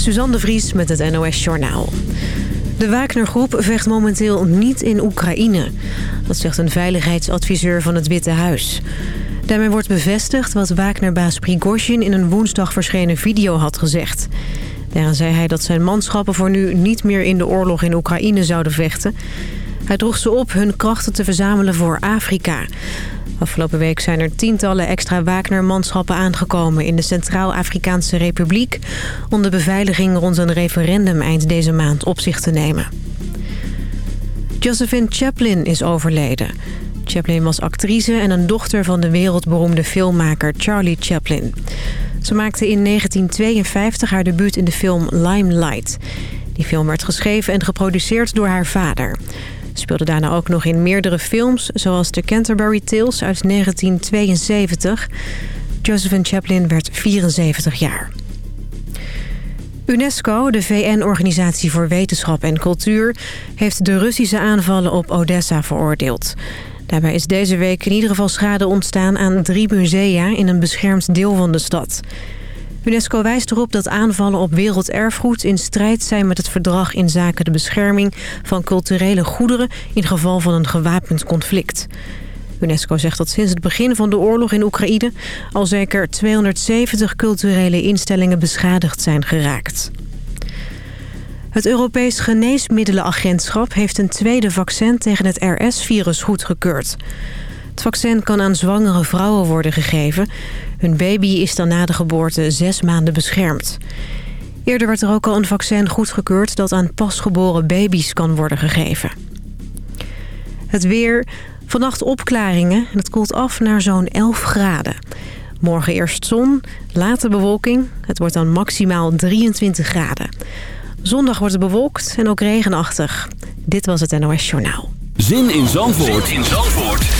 Suzanne de Vries met het NOS Journaal. De Wagner-groep vecht momenteel niet in Oekraïne. Dat zegt een veiligheidsadviseur van het Witte Huis. Daarmee wordt bevestigd wat Wagner-baas Prigozhin in een woensdag verschenen video had gezegd. Daarin zei hij dat zijn manschappen voor nu niet meer in de oorlog in Oekraïne zouden vechten. Hij droeg ze op hun krachten te verzamelen voor Afrika. Afgelopen week zijn er tientallen extra Wagner-manschappen aangekomen in de Centraal-Afrikaanse Republiek... om de beveiliging rond een referendum eind deze maand op zich te nemen. Josephine Chaplin is overleden. Chaplin was actrice en een dochter van de wereldberoemde filmmaker Charlie Chaplin. Ze maakte in 1952 haar debuut in de film Limelight. Die film werd geschreven en geproduceerd door haar vader. Speelde daarna ook nog in meerdere films, zoals The Canterbury Tales uit 1972. Josephine Chaplin werd 74 jaar. UNESCO, de VN-organisatie voor wetenschap en cultuur... heeft de Russische aanvallen op Odessa veroordeeld. Daarbij is deze week in ieder geval schade ontstaan aan drie musea... in een beschermd deel van de stad. UNESCO wijst erop dat aanvallen op werelderfgoed in strijd zijn met het verdrag in zaken de bescherming van culturele goederen in geval van een gewapend conflict. UNESCO zegt dat sinds het begin van de oorlog in Oekraïne al zeker 270 culturele instellingen beschadigd zijn geraakt. Het Europees Geneesmiddelenagentschap heeft een tweede vaccin tegen het RS-virus goedgekeurd. Het vaccin kan aan zwangere vrouwen worden gegeven. Hun baby is dan na de geboorte zes maanden beschermd. Eerder werd er ook al een vaccin goedgekeurd dat aan pasgeboren baby's kan worden gegeven. Het weer, vannacht opklaringen en het koelt af naar zo'n 11 graden. Morgen eerst zon, later bewolking. Het wordt dan maximaal 23 graden. Zondag wordt het bewolkt en ook regenachtig. Dit was het NOS Journaal. Zin in Zandvoort, zin in Zandvoort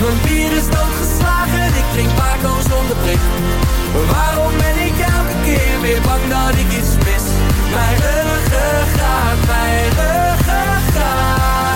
mijn bier is doodgeslagen, ik drink Paco zonder prik. Waarom ben ik elke keer weer bang dat ik iets mis? Mijn ruggengraat, mijn ruggengraat.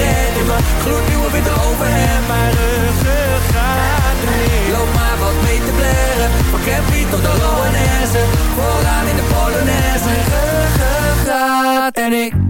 red in mijn gloednieuwe witte overhemd Mijn ruggengraat niet Loop maar wat mee te blaren. Van Campy tot de Loanesse Vooraan in de Polonaise. Mijn ruggengraat en ik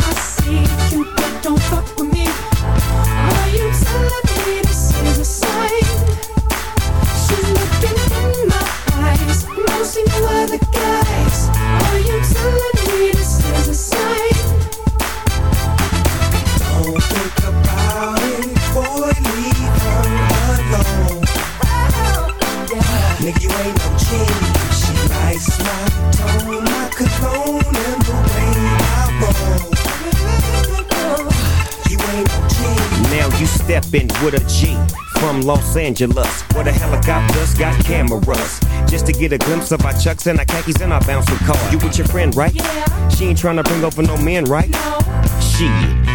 You stepping with a G from Los Angeles, where the helicopters got cameras. Just to get a glimpse of our chucks and our khakis and our bouncing car. You with your friend, right? Yeah. She ain't trying to bring over no men, right? No. She,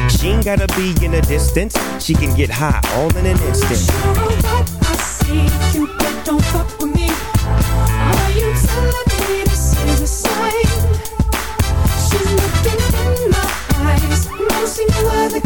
she ain't gotta be in the distance. She can get high all in an instant. Sure what I see Cupid don't fuck with me. Are you telling me this is a sign? She's looking in my eyes. No other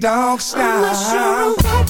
dog style.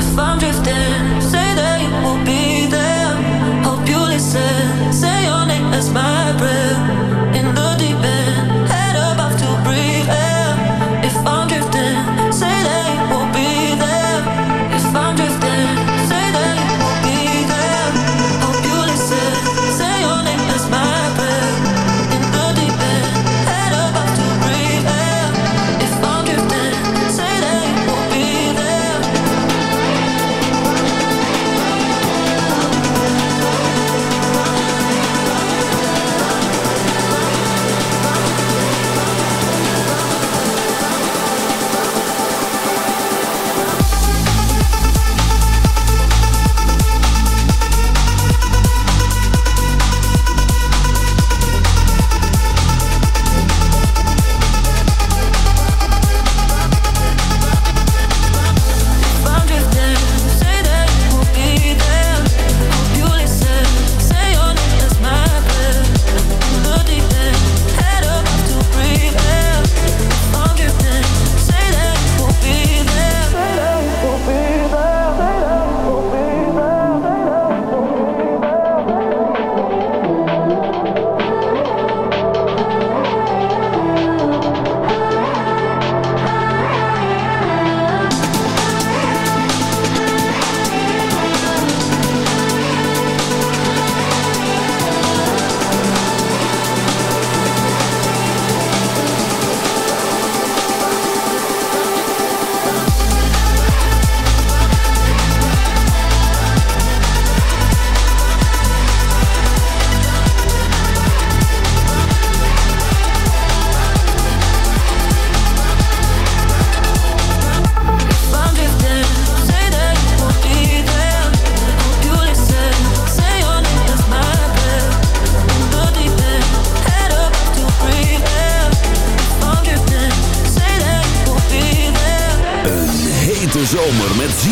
If I'm drifting,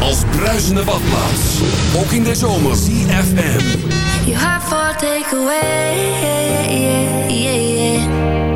als bruisende badplaats. Ook in de zomer. CFM. You have for take yeah, Yeah, yeah, yeah,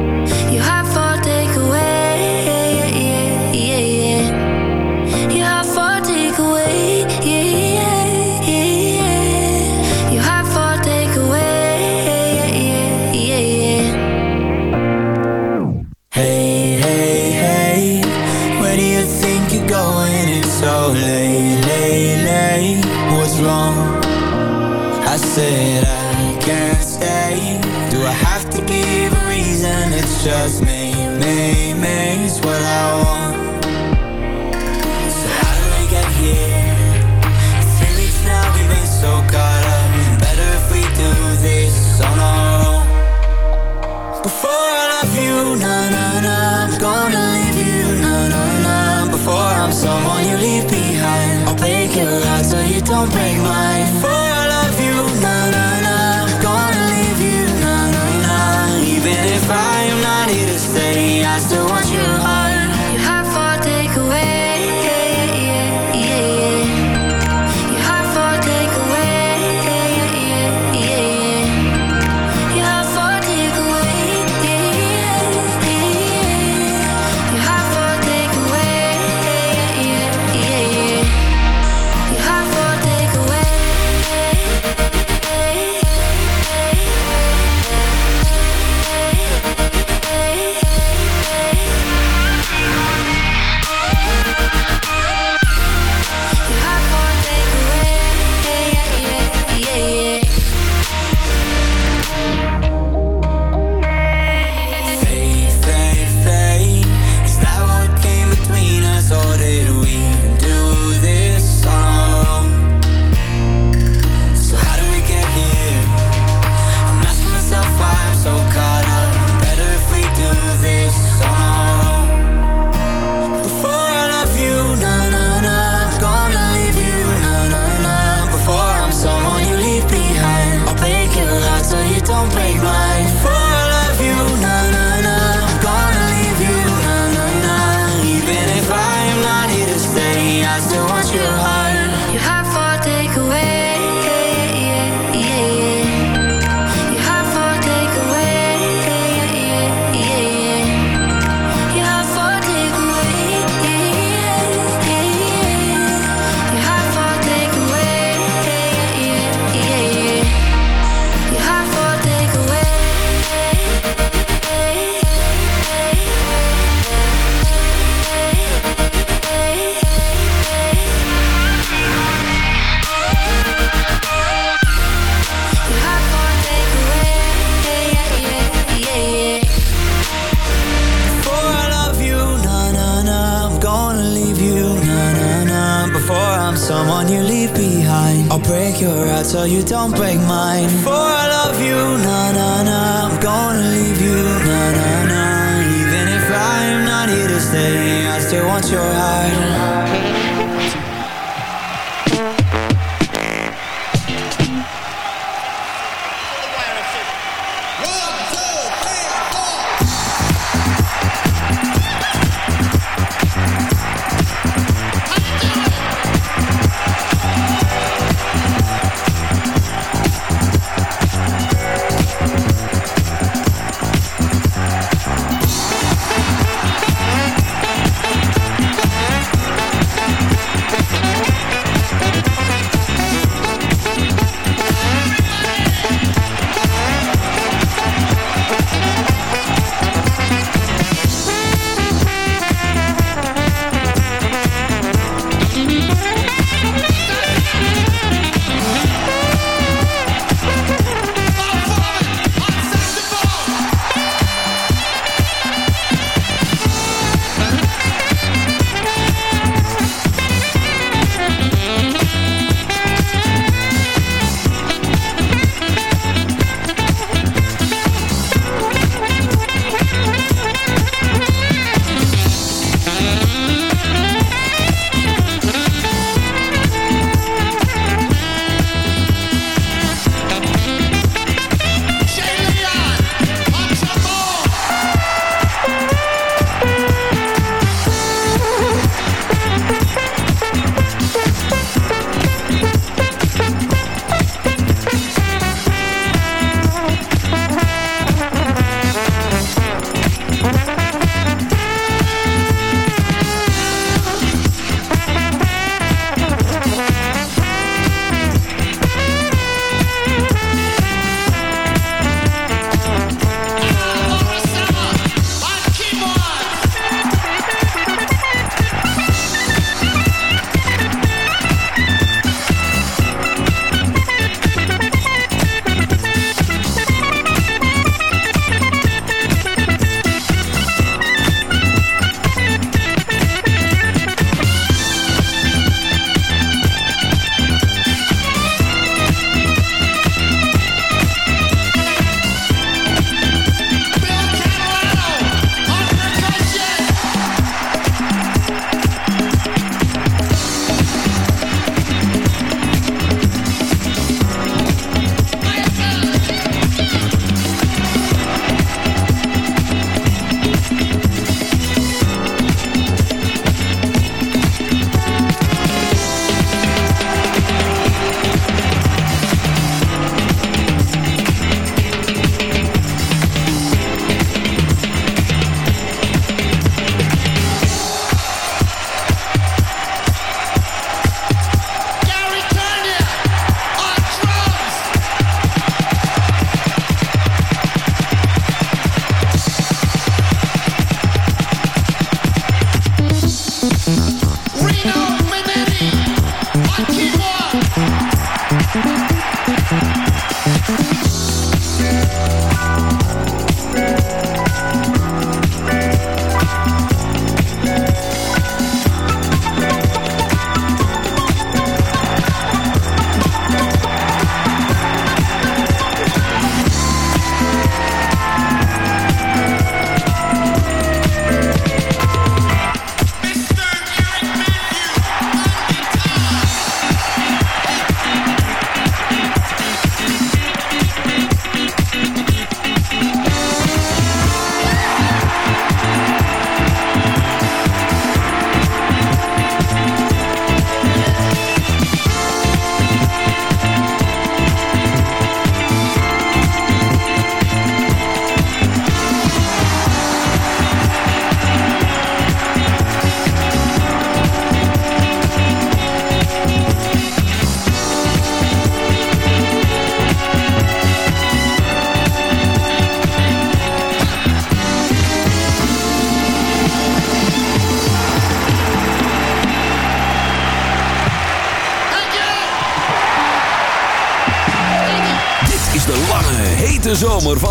murder.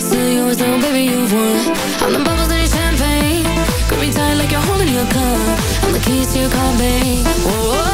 so you always know baby you won i'm to your car, babe. Whoa.